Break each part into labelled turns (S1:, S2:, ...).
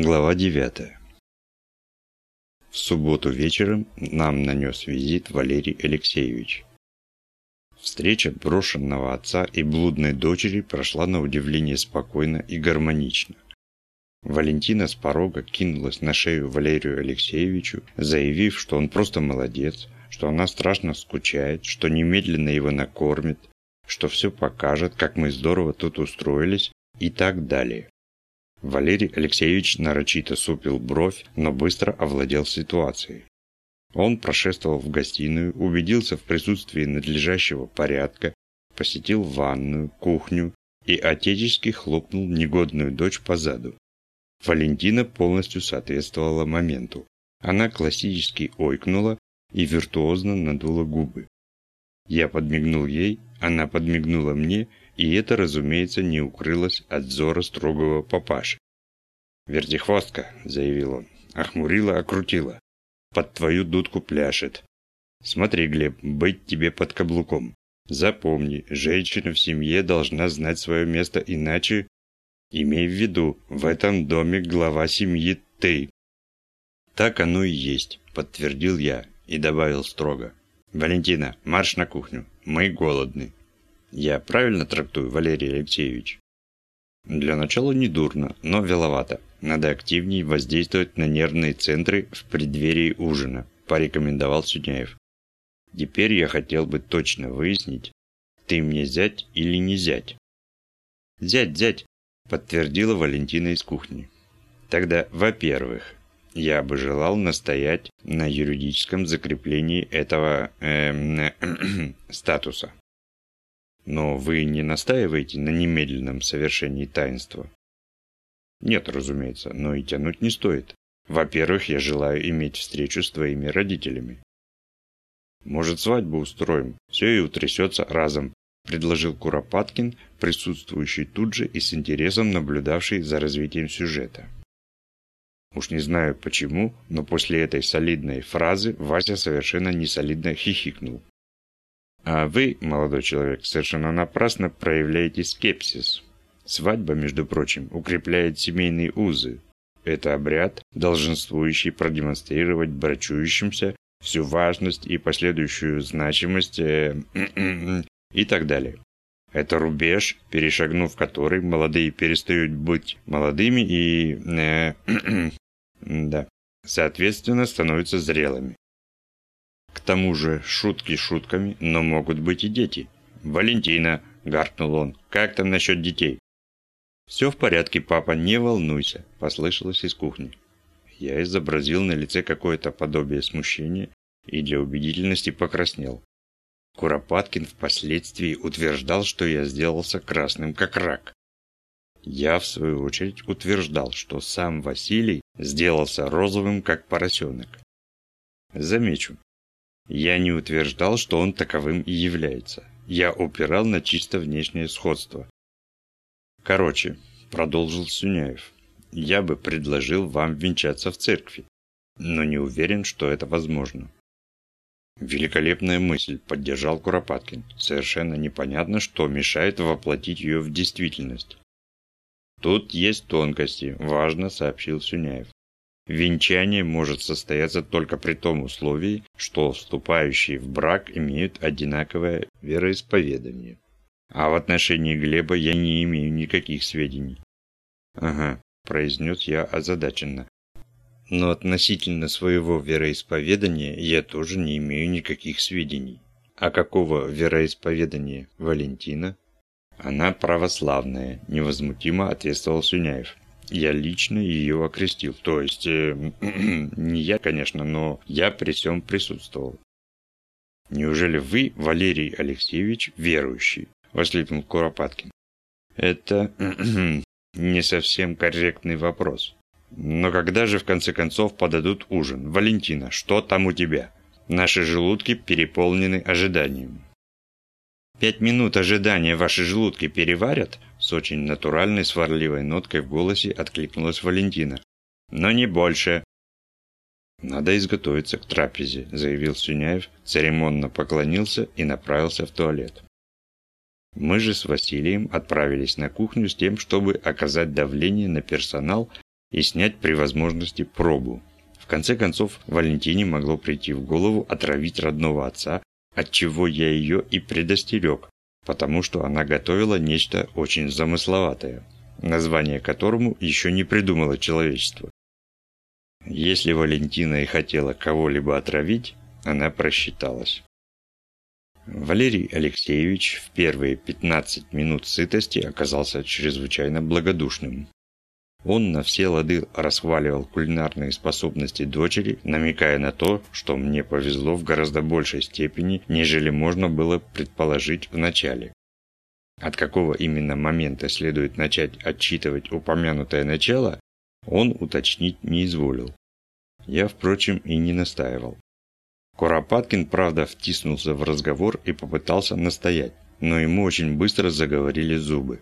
S1: Глава 9. В субботу вечером нам нанес визит Валерий Алексеевич. Встреча брошенного отца и блудной дочери прошла на удивление спокойно и гармонично. Валентина с порога кинулась на шею Валерию Алексеевичу, заявив, что он просто молодец, что она страшно скучает, что немедленно его накормит, что все покажет, как мы здорово тут устроились и так далее. Валерий Алексеевич нарочито супил бровь, но быстро овладел ситуацией. Он прошествовал в гостиную, убедился в присутствии надлежащего порядка, посетил ванную, кухню и отечески хлопнул негодную дочь по заду. Валентина полностью соответствовала моменту. Она классически ойкнула и виртуозно надула губы. Я подмигнул ей, она подмигнула мне, и это, разумеется, не укрылось от взора строгого папаши. «Вертихвостка», — заявил он, — охмурила, окрутила. «Под твою дудку пляшет. Смотри, Глеб, быть тебе под каблуком. Запомни, женщина в семье должна знать свое место, иначе... Имей в виду, в этом доме глава семьи ты». «Так оно и есть», — подтвердил я и добавил строго. «Валентина, марш на кухню. Мы голодны». «Я правильно трактую, Валерий Алексеевич?» «Для начала не дурно, но веловато. Надо активнее воздействовать на нервные центры в преддверии ужина», – порекомендовал Сюняев. «Теперь я хотел бы точно выяснить, ты мне зять или не зять?» «Зять, зять», – подтвердила Валентина из кухни. «Тогда, во-первых, я бы желал настоять на юридическом закреплении этого э, статуса. Но вы не настаиваете на немедленном совершении таинства? Нет, разумеется, но и тянуть не стоит. Во-первых, я желаю иметь встречу с твоими родителями. Может, свадьбу устроим, все и утрясется разом, предложил Куропаткин, присутствующий тут же и с интересом наблюдавший за развитием сюжета. Уж не знаю почему, но после этой солидной фразы Вася совершенно несолидно хихикнул. А вы, молодой человек, совершенно напрасно проявляете скепсис. Свадьба, между прочим, укрепляет семейные узы. Это обряд, долженствующий продемонстрировать брачующимся всю важность и последующую значимость э, и так далее. Это рубеж, перешагнув который, молодые перестают быть молодыми и, э, да, соответственно, становятся зрелыми. Тому же, шутки шутками, но могут быть и дети. «Валентина!» – гаркнул он. «Как там насчет детей?» «Все в порядке, папа, не волнуйся», – послышалось из кухни. Я изобразил на лице какое-то подобие смущения и для убедительности покраснел. Куропаткин впоследствии утверждал, что я сделался красным как рак. Я, в свою очередь, утверждал, что сам Василий сделался розовым как поросенок. Замечу, я не утверждал, что он таковым и является. Я упирал на чисто внешнее сходство. Короче, продолжил Сюняев, я бы предложил вам венчаться в церкви, но не уверен, что это возможно. Великолепная мысль, поддержал Куропаткин. Совершенно непонятно, что мешает воплотить ее в действительность. Тут есть тонкости, важно, сообщил Сюняев. Венчание может состояться только при том условии, что вступающие в брак имеют одинаковое вероисповедание. А в отношении Глеба я не имею никаких сведений. Ага, произнес я озадаченно. Но относительно своего вероисповедания я тоже не имею никаких сведений. А какого вероисповедания Валентина? Она православная, невозмутимо ответствовал Сюняев. Я лично ее окрестил. То есть, э, не я, конечно, но я при всем присутствовал. Неужели вы, Валерий Алексеевич, верующий? – воскликнул Куропаткин. «Это не совсем корректный вопрос. Но когда же в конце концов подадут ужин? Валентина, что там у тебя? Наши желудки переполнены ожиданием». «Пять минут ожидания ваши желудки переварят?» С очень натуральной сварливой ноткой в голосе откликнулась Валентина. «Но не больше». «Надо изготовиться к трапезе», – заявил Сюняев, церемонно поклонился и направился в туалет. Мы же с Василием отправились на кухню с тем, чтобы оказать давление на персонал и снять при возможности пробу. В конце концов, Валентине могло прийти в голову отравить родного отца, от чего я ее и предостерег, потому что она готовила нечто очень замысловатое, название которому еще не придумало человечество. Если Валентина и хотела кого-либо отравить, она просчиталась. Валерий Алексеевич в первые 15 минут сытости оказался чрезвычайно благодушным. Он на все лады расхваливал кулинарные способности дочери, намекая на то, что мне повезло в гораздо большей степени, нежели можно было предположить в начале. От какого именно момента следует начать отчитывать упомянутое начало, он уточнить не изволил. Я, впрочем, и не настаивал. Куропаткин, правда, втиснулся в разговор и попытался настоять, но ему очень быстро заговорили зубы.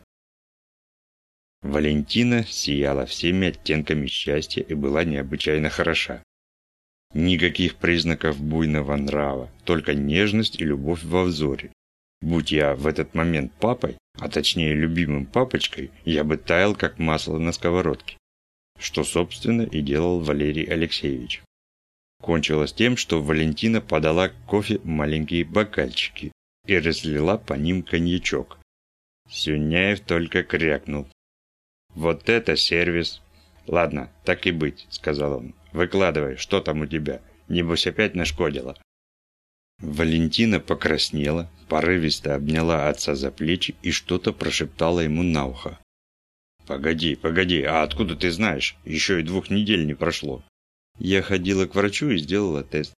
S1: Валентина сияла всеми оттенками счастья и была необычайно хороша. Никаких признаков буйного нрава, только нежность и любовь во взоре. Будь я в этот момент папой, а точнее любимым папочкой, я бы таял как масло на сковородке. Что, собственно, и делал Валерий Алексеевич. Кончилось тем, что Валентина подала кофе маленькие бокальчики и разлила по ним коньячок. Сюняев только крякнул. «Вот это сервис!» «Ладно, так и быть», — сказал он. «Выкладывай, что там у тебя? Небось опять нашкодило». Валентина покраснела, порывисто обняла отца за плечи и что-то прошептала ему на ухо. «Погоди, погоди, а откуда ты знаешь? Еще и двух недель не прошло». Я ходила к врачу и сделала тест.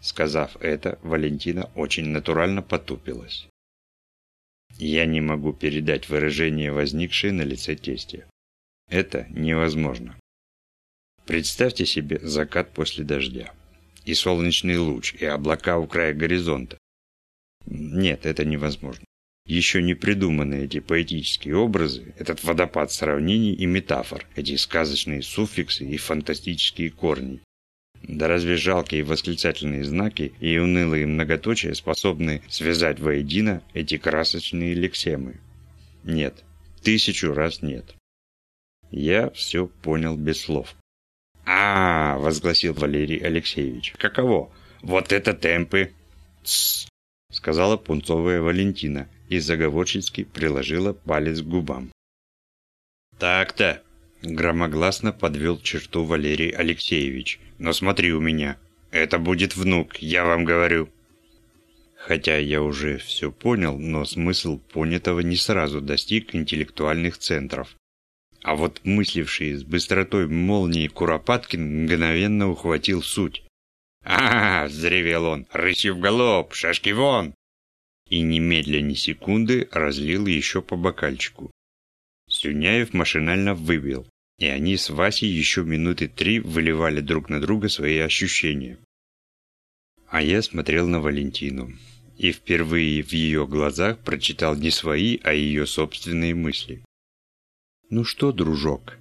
S1: Сказав это, Валентина очень натурально потупилась. Я не могу передать выражение, возникшее на лице тестя. Это невозможно. Представьте себе закат после дождя. И солнечный луч, и облака у края горизонта. Нет, это невозможно. Еще не придуманы эти поэтические образы, этот водопад сравнений и метафор, эти сказочные суффиксы и фантастические корни. Да разве жалкие восклицательные знаки и унылые многоточия способны связать воедино эти красочные лексемы? Нет. Тысячу раз нет. Я все понял без слов. а, -а, -а возгласил Валерий Алексеевич. «Каково? Вот это темпы!» «Тссс!» — сказала пунцовая Валентина и заговорчески приложила палец к губам. «Так-то!» – громогласно подвел черту Валерий Алексеевич. «Но смотри у меня, это будет внук, я вам говорю!» Хотя я уже все понял, но смысл понятого не сразу достиг интеллектуальных центров. А вот мысливший с быстротой молнии Куропаткин мгновенно ухватил суть. «А, -а, -а взревел он, — рысью в галоп, шашки вон!» и немедля ни секунды разлил еще по бокальчику. Сюняев машинально выбил, и они с Васей еще минуты три выливали друг на друга свои ощущения. А я смотрел на Валентину, и впервые в ее глазах прочитал не свои, а ее собственные мысли. «Ну что, дружок,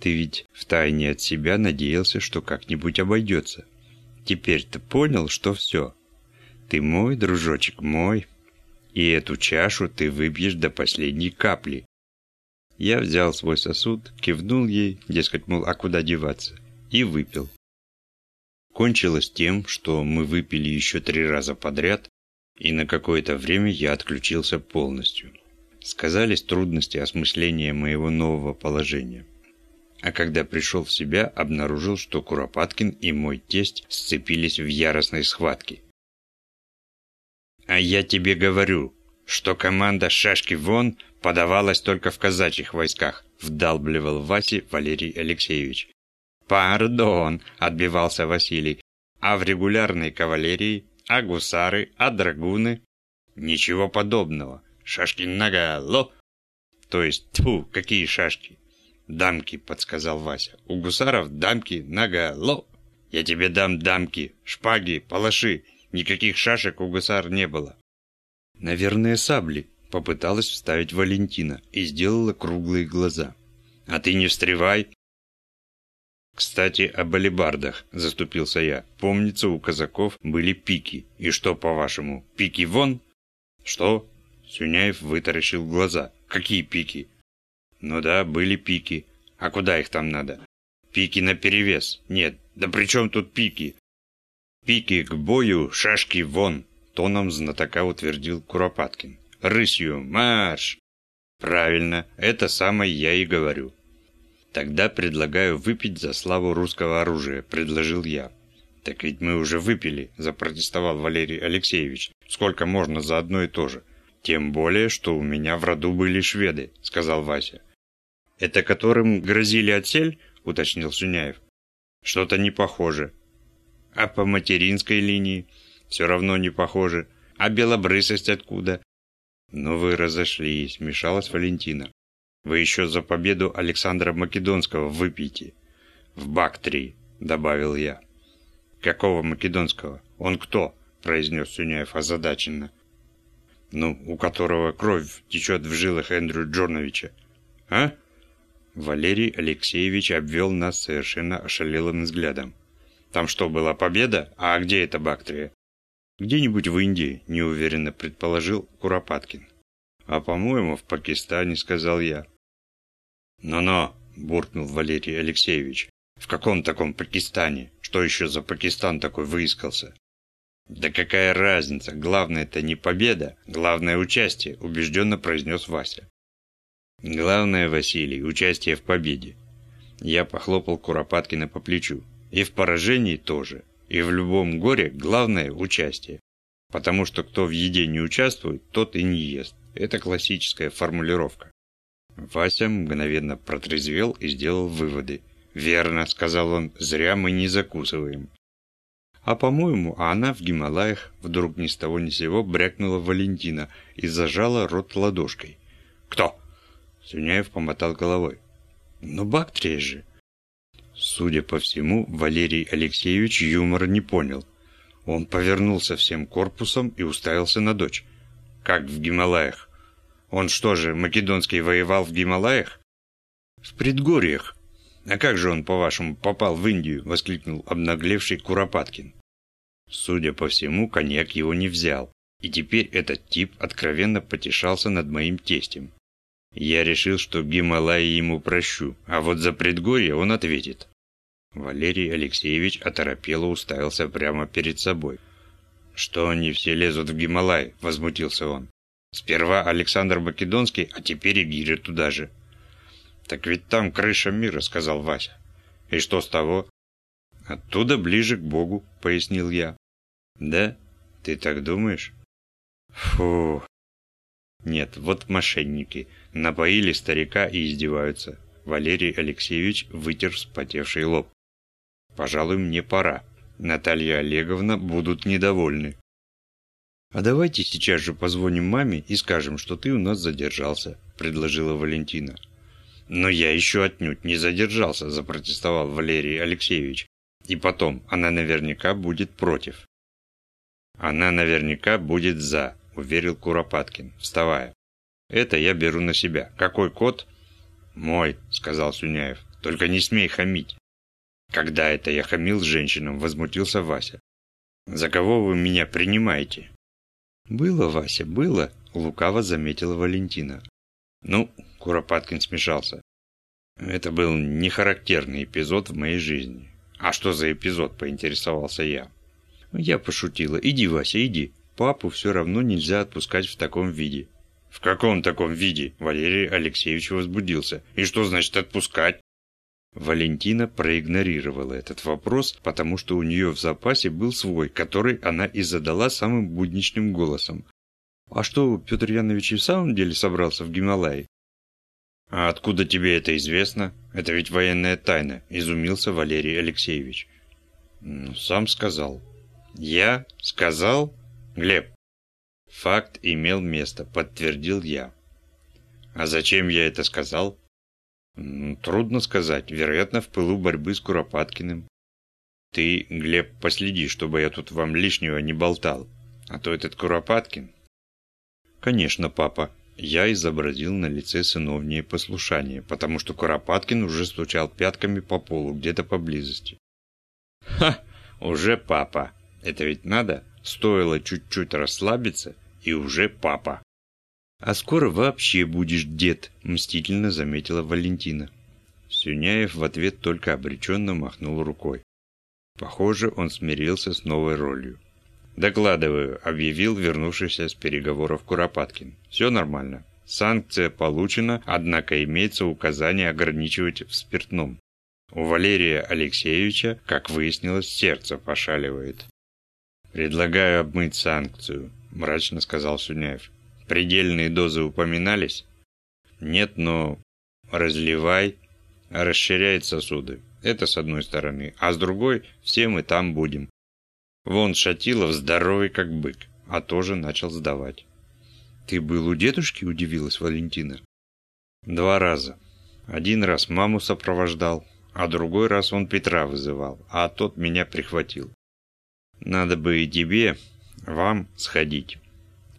S1: ты ведь втайне от себя надеялся, что как-нибудь обойдется. Теперь ты понял, что все, ты мой, дружочек, мой. И эту чашу ты выпьешь до последней капли. Я взял свой сосуд, кивнул ей, дескать, мол, а куда деваться, и выпил. Кончилось тем, что мы выпили еще три раза подряд, и на какое-то время я отключился полностью. Сказались трудности осмысления моего нового положения. А когда пришел в себя, обнаружил, что Куропаткин и мой тесть сцепились в яростной схватке. А я тебе говорю, что команда «Шашки вон» подавалась только в казачьих войсках, вдалбливал Васе Валерий Алексеевич. «Пардон», – отбивался Василий, – «а в регулярной кавалерии? А гусары? А драгуны?» «Ничего подобного. Шашки наголо!» «То есть, тьфу, какие шашки?» «Дамки», – подсказал Вася. «У гусаров дамки наголо. Я тебе дам дамки, шпаги, палаши, Никаких шашек у гусар не было. Наверное, сабли, попыталась вставить Валентина и сделала круглые глаза. А ты не встревай. Кстати, о балибардах, заступился я. Помнится, у казаков были пики. И что, по-вашему, пики вон? Что? Сюняев вытаращил глаза. Какие пики? Ну да, были пики. А куда их там надо? Пики наперевес. Нет, да при чем тут пики? Пики к бою, шашки вон, тоном знатока утвердил Куропаткин. Рысью, марш! Правильно, это самое я и говорю. Тогда предлагаю выпить за славу русского оружия, предложил я. Так ведь мы уже выпили, запротестовал Валерий Алексеевич. Сколько можно за одно и то же? Тем более, что у меня в роду были шведы, сказал Вася. Это которым грозили отсель? уточнил Сюняев. Что-то не похоже. А по материнской линии? Все равно не похоже. А белобрысость откуда? «Ну вы разошлись», — мешалась Валентина. «Вы еще за победу Александра Македонского выпьете». «В Бактрии», — добавил я. «Какого Македонского? Он кто?» — произнес Сюняев озадаченно. «Ну, у которого кровь течет в жилах Эндрю Джорновича». «А?» Валерий Алексеевич обвел нас совершенно ошалелым взглядом. «Там что, была победа? А где эта Бактрия?» «Где-нибудь в Индии», – неуверенно предположил Куропаткин. «А, по-моему, в Пакистане», – сказал я. «Но-но», – буркнул Валерий Алексеевич. «В каком таком Пакистане? Что еще за Пакистан такой выискался?» «Да какая разница? Главное-то не победа, главное участие», – убежденно произнес Вася. «Главное, Василий, участие в победе». Я похлопал Куропаткина по плечу. «И в поражении тоже. И в любом горе главное – участие. Потому что кто в еде не участвует, тот и не ест. Это классическая формулировка. Вася мгновенно протрезвел и сделал выводы. «Верно», – сказал он, – «зря мы не закусываем». А по-моему, она в Гималаях вдруг ни с того ни сего брякнула Валентина и зажала рот ладошкой. «Кто?» Сюняев помотал головой. «Ну, Бактрия же!» Судя по всему, Валерий Алексеевич юмора не понял. Он повернулся всем корпусом и уставился на дочь. «Как в Гималаях? Он что же, Македонский воевал в Гималаях?» «В предгорьях. А как же он, по-вашему, попал в Индию?» – воскликнул обнаглевший Куропаткин. Судя по всему, коньяк его не взял, и теперь этот тип откровенно потешался над моим тестем. Я решил, что Гималаи ему прощу, а вот за предгорье он ответит. Валерий Алексеевич оторопело уставился прямо перед собой. «Что они все лезут в Гималай?» – возмутился он. «Сперва Александр Македонский, а теперь и Гиря туда же». «Так ведь там крыша мира», – сказал Вася. «И что с того?» «Оттуда ближе к Богу», – пояснил я. «Да? Ты так думаешь?» «Фу, нет, вот мошенники. Напоили старика и издеваются. Валерий Алексеевич вытер вспотевший лоб. Пожалуй, мне пора. Наталья Олеговна будут недовольны. «А давайте сейчас же позвоним маме и скажем, что ты у нас задержался», – предложила Валентина. «Но я еще отнюдь не задержался», – запротестовал Валерий Алексеевич. «И потом, она наверняка будет против». «Она наверняка будет за», уверил Куропаткин, вставая. «Это я беру на себя. Какой кот?» «Мой», — сказал Сюняев. «Только не смей хамить». «Когда это я хамил с женщинам?» — возмутился Вася. «За кого вы меня принимаете?» «Было, Вася, было», — лукаво заметила Валентина. «Ну», — Куропаткин смешался. «Это был нехарактерный эпизод в моей жизни». «А что за эпизод?» – поинтересовался я. Я пошутила. «Иди, Вася, иди. Папу все равно нельзя отпускать в таком виде. В каком таком виде? Валерий Алексеевич возбудился. И что значит отпускать? Валентина проигнорировала этот вопрос, потому что у нее в запасе был свой, который она и задала самым будничным голосом. «А что, Петр Янович и в самом деле собрался в Гималай?» «А откуда тебе это известно? Это ведь военная тайна», – изумился Валерий Алексеевич. «Ну, «Сам сказал». «Я? Сказал?» Глеб. Факт имел место, подтвердил я. А зачем я это сказал? Трудно сказать. Вероятно, в пылу борьбы с Куропаткиным. Ты, Глеб, последи, чтобы я тут вам лишнего не болтал. А то этот Куропаткин... Конечно, папа. Я изобразил на лице сыновнее послушание, потому что Куропаткин уже стучал пятками по полу где-то поблизости. Ха! Уже папа. Это ведь надо? Стоило чуть-чуть расслабиться, и уже папа. «А скоро вообще будешь дед», – мстительно заметила Валентина. Сюняев в ответ только обреченно махнул рукой. Похоже, он смирился с новой ролью. «Докладываю», — объявил вернувшийся с переговоров Куропаткин. «Все нормально. Санкция получена, однако имеется указание ограничивать в спиртном. У Валерия Алексеевича, как выяснилось, сердце пошаливает. «Предлагаю обмыть санкцию», – мрачно сказал Сюняев. «Предельные дозы упоминались?» «Нет, но разливай, расширяет сосуды. Это с одной стороны, а с другой все мы там будем. Вон Шатилов здоровый как бык, а тоже начал сдавать. «Ты был у дедушки?» – удивилась Валентина. «Два раза. Один раз маму сопровождал, а другой раз он Петра вызывал, а тот меня прихватил. Надо бы и тебе, вам сходить».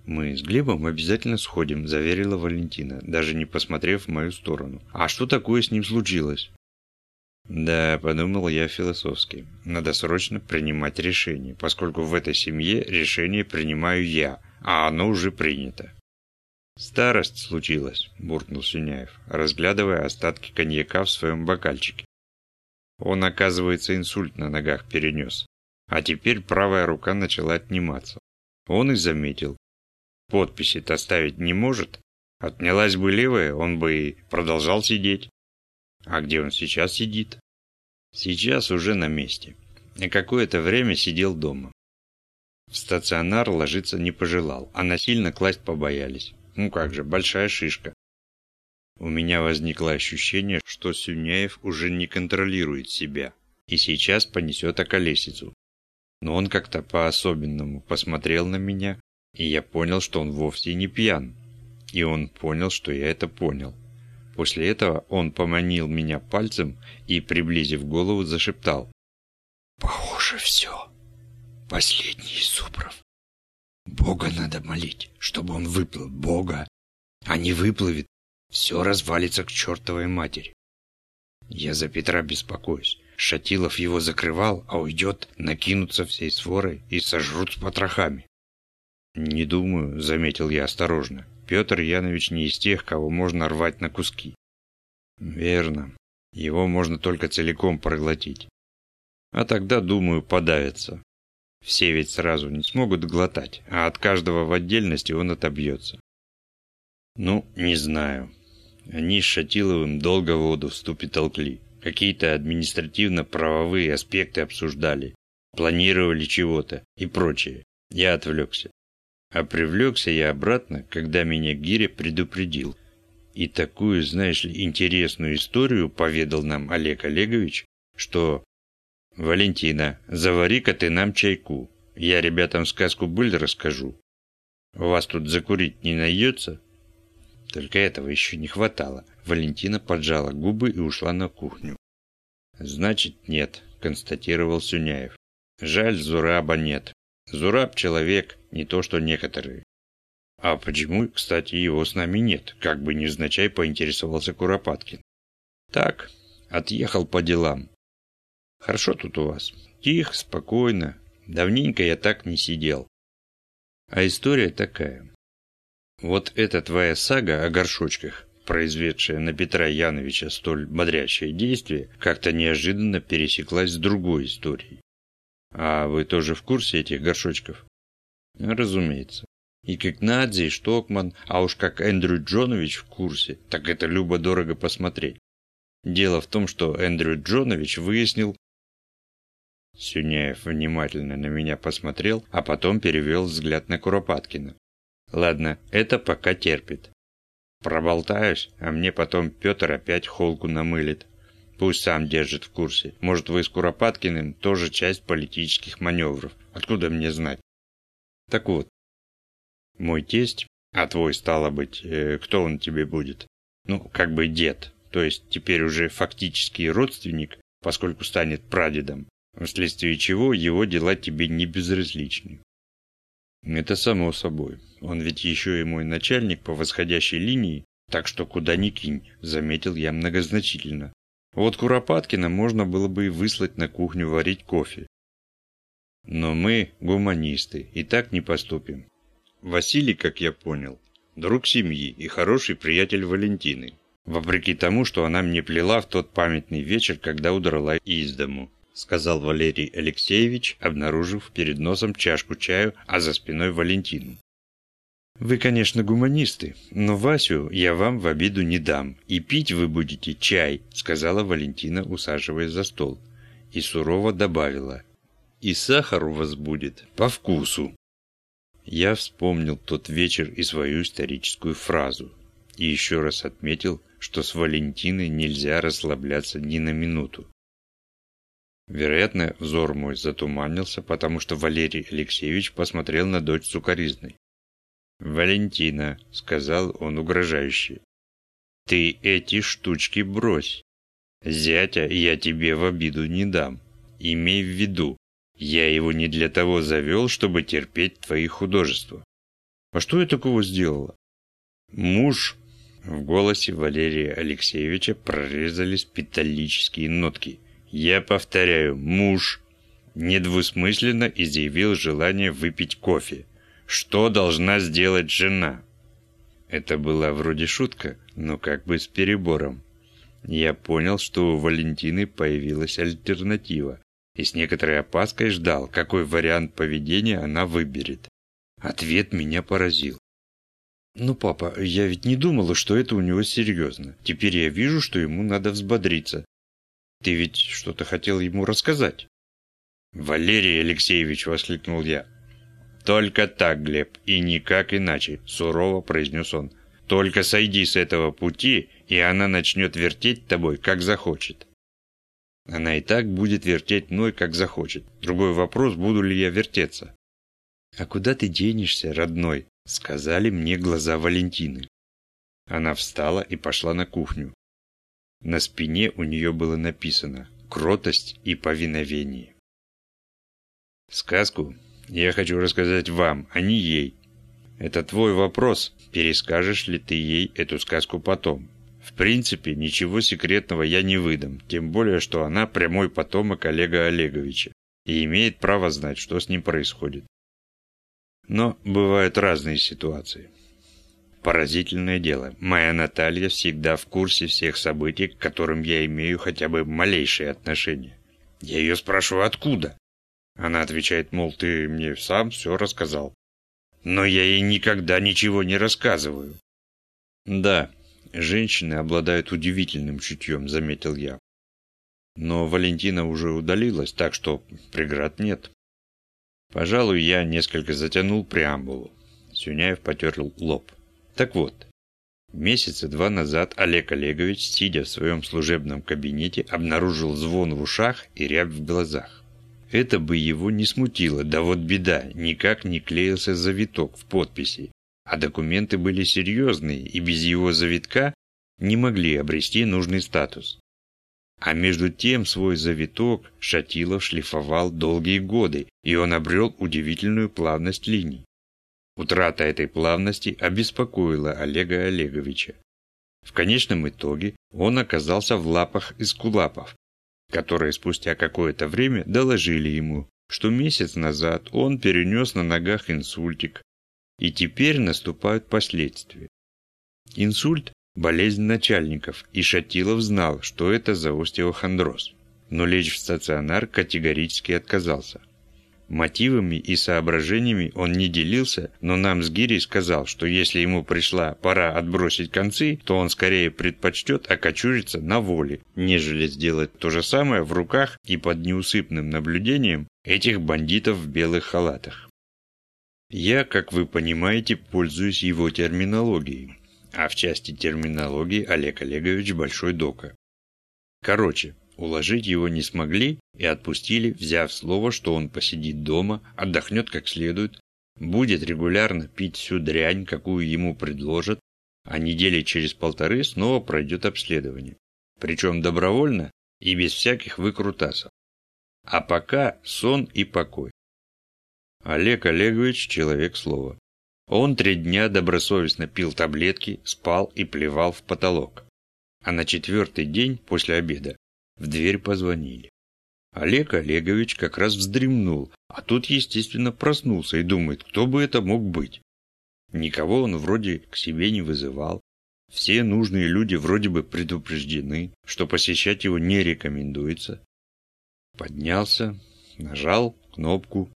S1: «Мы с Глебом обязательно сходим», – заверила Валентина, даже не посмотрев в мою сторону. «А что такое с ним случилось?» «Да», – подумал я философски, – «надо срочно принимать решение, поскольку в этой семье решение принимаю я, а оно уже принято». «Старость случилась», – буркнул Сюняев, разглядывая остатки коньяка в своем бокальчике. Он, оказывается, инсульт на ногах перенес. А теперь правая рука начала отниматься. Он их заметил. Подписи-то ставить не может. Отнялась бы левая, он бы и продолжал сидеть. А где он сейчас сидит? Сейчас уже на месте. И какое-то время сидел дома. В стационар ложиться не пожелал, а насильно класть побоялись. Ну как же, большая шишка. У меня возникло ощущение, что Сюняев уже не контролирует себя и сейчас понесет околесицу. Но он как-то по-особенному посмотрел на меня, и я понял, что он вовсе не пьян. И он понял, что я это понял. После этого он поманил меня пальцем и, приблизив голову, зашептал. «Похоже, все. Последний из зубров. Бога надо молить, чтобы он выплыл. Бога. А не выплывет, все развалится к чертовой матери. Я за Петра беспокоюсь. Шатилов его закрывал, а уйдет, накинутся всей сворой и сожрут с потрохами. «Не думаю», — заметил я осторожно. «Петр Янович не из тех, кого можно рвать на куски». «Верно. Его можно только целиком проглотить. А тогда, думаю, подавится. Все ведь сразу не смогут глотать, а от каждого в отдельности он отобьется. Ну, не знаю. Они с Шатиловым долго воду в ступе толкли. Какие-то административно-правовые аспекты обсуждали. Планировали чего-то и прочее. Я отвлекся. А привлекся я обратно, когда меня Гиря предупредил. И такую, знаешь ли, интересную историю поведал нам Олег Олегович, что «Валентина, завари-ка ты нам чайку. Я ребятам сказку быль расскажу. У вас тут закурить не найдется?» Только этого еще не хватало. Валентина поджала губы и ушла на кухню. «Значит, нет», – констатировал Сюняев. «Жаль, Зураба нет. Зураб – человек, не то что некоторые». «А почему, кстати, его с нами нет?» – как бы невзначай поинтересовался Куропаткин. «Так, отъехал по делам. Хорошо тут у вас. Тихо, спокойно. Давненько я так не сидел. А история такая. Вот эта твоя сага о горшочках, произведшая на Петра Яновича столь бодрящее действие, как-то неожиданно пересеклась с другой историей. А вы тоже в курсе этих горшочков? Разумеется. И как Надзи, и Штокман, а уж как Эндрю Джонович в курсе, так это любо-дорого посмотреть. Дело в том, что Эндрю Джонович выяснил, Сюняев внимательно на меня посмотрел, а потом перевел взгляд на Куропаткина. Ладно, это пока терпит. Проболтаюсь, а мне потом Петр опять холку намылит. Пусть сам держит в курсе. Может, вы с Куропаткиным тоже часть политических маневров. Откуда мне знать? Так вот, мой тесть, а твой, стало быть, э, кто он тебе будет? Ну, как бы дед, то есть теперь уже фактически родственник, поскольку станет прадедом вследствие чего его дела тебе не безразличны. Это само собой. Он ведь еще и мой начальник по восходящей линии, так что куда ни кинь, заметил я многозначительно. Вот Куропаткина можно было бы и выслать на кухню варить кофе. Но мы гуманисты и так не поступим. Василий, как я понял, друг семьи и хороший приятель Валентины. Вопреки тому, что она мне плела в тот памятный вечер, когда удрала из дому сказал Валерий Алексеевич, обнаружив перед носом чашку чаю, а за спиной Валентину. «Вы, конечно, гуманисты, но Васю я вам в обиду не дам, и пить вы будете чай», сказала Валентина, усаживаясь за стол. И сурово добавила. «И сахар у вас будет по вкусу». Я вспомнил тот вечер и свою историческую фразу. И еще раз отметил, что с Валентиной нельзя расслабляться ни на минуту. Вероятно, взор мой затуманился, потому что Валерий Алексеевич посмотрел на дочь сукоризной. «Валентина», — сказал он угрожающе, — «ты эти штучки брось. Зятя я тебе в обиду не дам. Имей в виду, я его не для того завел, чтобы терпеть твои художества». «А что я такого сделала?» «Муж...» В голосе Валерия Алексеевича прорезались петаллические нотки – я повторяю, муж недвусмысленно изъявил желание выпить кофе. Что должна сделать жена? Это была вроде шутка, но как бы с перебором. Я понял, что у Валентины появилась альтернатива, и с некоторой опаской ждал, какой вариант поведения она выберет. Ответ меня поразил. «Ну, папа, я ведь не думала, что это у него серьезно. Теперь я вижу, что ему надо взбодриться. Ты ведь что-то хотел ему рассказать?» «Валерий Алексеевич!» – воскликнул я. «Только так, Глеб, и никак иначе», – сурово произнес он. «Только сойди с этого пути, и она начнет вертеть тобой, как захочет». Она и так будет вертеть мной, как захочет. Другой вопрос, буду ли я вертеться. «А куда ты денешься, родной?» – сказали мне глаза Валентины. Она встала и пошла на кухню. На спине у нее было написано «Кротость и повиновение». Сказку я хочу рассказать вам, а не ей. Это твой вопрос, перескажешь ли ты ей эту сказку потом. В принципе, ничего секретного я не выдам, тем более, что она прямой потомок Олега Олеговича и имеет право знать, что с ним происходит. Но бывают разные ситуации. Поразительное дело. Моя Наталья всегда в курсе всех событий, к которым я имею хотя бы малейшее отношение. Я ее спрашиваю, откуда? Она отвечает, мол, ты мне сам все рассказал. Но я ей никогда ничего не рассказываю. Да, женщины обладают удивительным чутьем, заметил я. Но Валентина уже удалилась, так что преград нет. Пожалуй, я несколько затянул преамбулу. Сюняев потер лоб. Так вот, месяца два назад Олег Олегович, сидя в своем служебном кабинете, обнаружил звон в ушах и рябь в глазах. Это бы его не смутило, да вот беда, никак не клеился завиток в подписи, а документы были серьезные и без его завитка не могли обрести нужный статус. А между тем свой завиток Шатилов шлифовал долгие годы, и он обрел удивительную плавность линий. Утрата этой плавности обеспокоила Олега Олеговича. В конечном итоге он оказался в лапах эскулапов, которые спустя какое-то время доложили ему, что месяц назад он перенес на ногах инсультик, и теперь наступают последствия. Инсульт – болезнь начальников, и Шатилов знал, что это за остеохондроз, но лечь в стационар категорически отказался. Мотивами и соображениями он не делился, но нам с Гирей сказал, что если ему пришла пора отбросить концы, то он скорее предпочтет окочуриться на воле, нежели сделать то же самое в руках и под неусыпным наблюдением этих бандитов в белых халатах. Я, как вы понимаете, пользуюсь его терминологией, а в части терминологии Олег Олегович большой дока. Короче, Уложить его не смогли и отпустили, взяв слово, что он посидит дома, отдохнет как следует, будет регулярно пить всю дрянь, какую ему предложат, а недели через полторы снова пройдет обследование. Причем добровольно и без всяких выкрутасов. А пока сон и покой. Олег Олегович – человек слова. Он три дня добросовестно пил таблетки, спал и плевал в потолок. А на четвертый день после обеда в дверь позвонили. Олег Олегович как раз вздремнул, а тут, естественно, проснулся и думает, кто бы это мог быть. Никого он вроде к себе не вызывал. Все нужные люди вроде бы предупреждены, что посещать его не рекомендуется. Поднялся, нажал кнопку.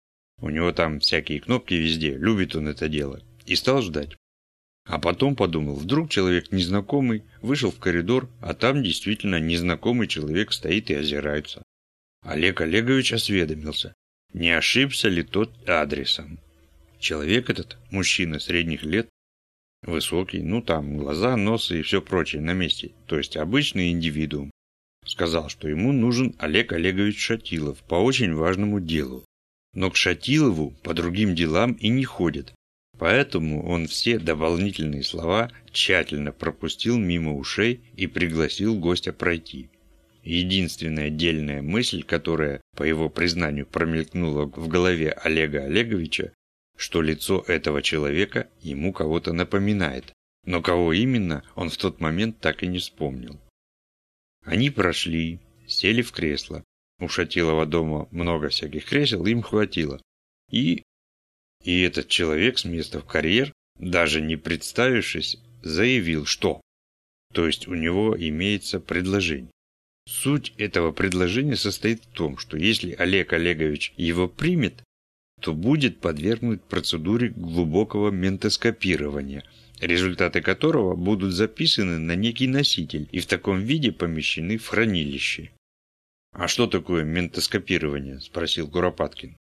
S1: У него там всякие кнопки везде, любит он это дело. И стал ждать. А потом подумал, вдруг человек незнакомый вышел в коридор, а там действительно незнакомый человек стоит и озирается. Олег Олегович осведомился, не ошибся ли тот адресом. Человек этот, мужчина средних лет, высокий, ну там глаза, нос и все прочее на месте, то есть обычный индивидуум, сказал, что ему нужен Олег Олегович Шатилов по очень важному делу. Но к Шатилову по другим делам и не ходит, поэтому он все дополнительные слова тщательно пропустил мимо ушей и пригласил гостя пройти. Единственная отдельная мысль, которая, по его признанию, промелькнула в голове Олега Олеговича, что лицо этого человека ему кого-то напоминает, но кого именно, он в тот момент так и не вспомнил. Они прошли, сели в кресло. У Шатилова дома много всяких кресел, им хватило. И... И этот человек с места в карьер, даже не представившись, заявил, что... То есть у него имеется предложение. Суть этого предложения состоит в том, что если Олег Олегович его примет, то будет подвергнут процедуре глубокого ментоскопирования, результаты которого будут записаны на некий носитель и в таком виде помещены в хранилище. «А что такое ментоскопирование?» – спросил Куропаткин.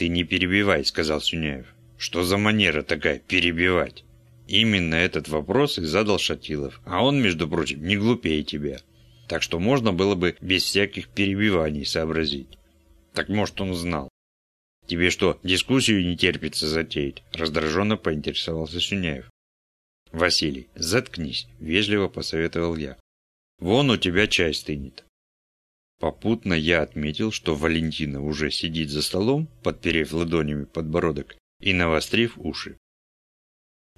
S1: «Ты не перебивай», – сказал Сюняев. «Что за манера такая перебивать?» Именно этот вопрос и задал Шатилов, а он, между прочим, не глупее тебя так что можно было бы без всяких перебиваний сообразить. Так может он знал. «Тебе что, дискуссию не терпится затеять?» – раздраженно поинтересовался Сюняев. «Василий, заткнись», – вежливо посоветовал я. «Вон у тебя чай стынет». Попутно я отметил, что Валентина уже сидит за столом, подперев ладонями подбородок и навострив уши.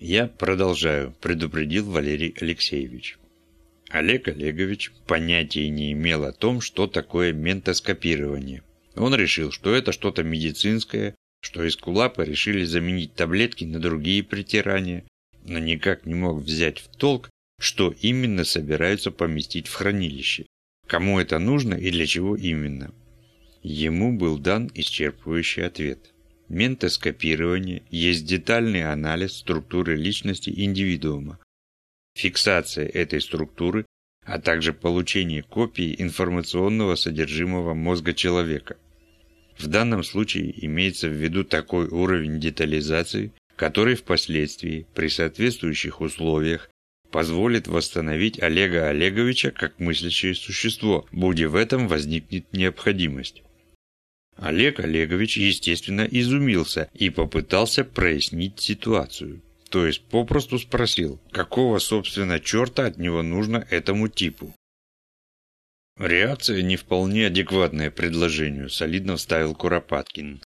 S1: «Я продолжаю», – предупредил Валерий Алексеевич. Олег Олегович понятия не имел о том, что такое ментоскопирование. Он решил, что это что-то медицинское, что из кулапа решили заменить таблетки на другие притирания, но никак не мог взять в толк, что именно собираются поместить в хранилище, кому это нужно и для чего именно. Ему был дан исчерпывающий ответ. Ментоскопирование есть детальный анализ структуры личности индивидуума, фиксация этой структуры, а также получение копии информационного содержимого мозга человека. В данном случае имеется в виду такой уровень детализации, который впоследствии, при соответствующих условиях, позволит восстановить Олега Олеговича как мыслящее существо, будь в этом возникнет необходимость. Олег Олегович, естественно, изумился и попытался прояснить ситуацию. То есть попросту спросил, какого, собственно, черта от него нужно этому типу. Реакция не вполне адекватная предложению, солидно вставил Куропаткин.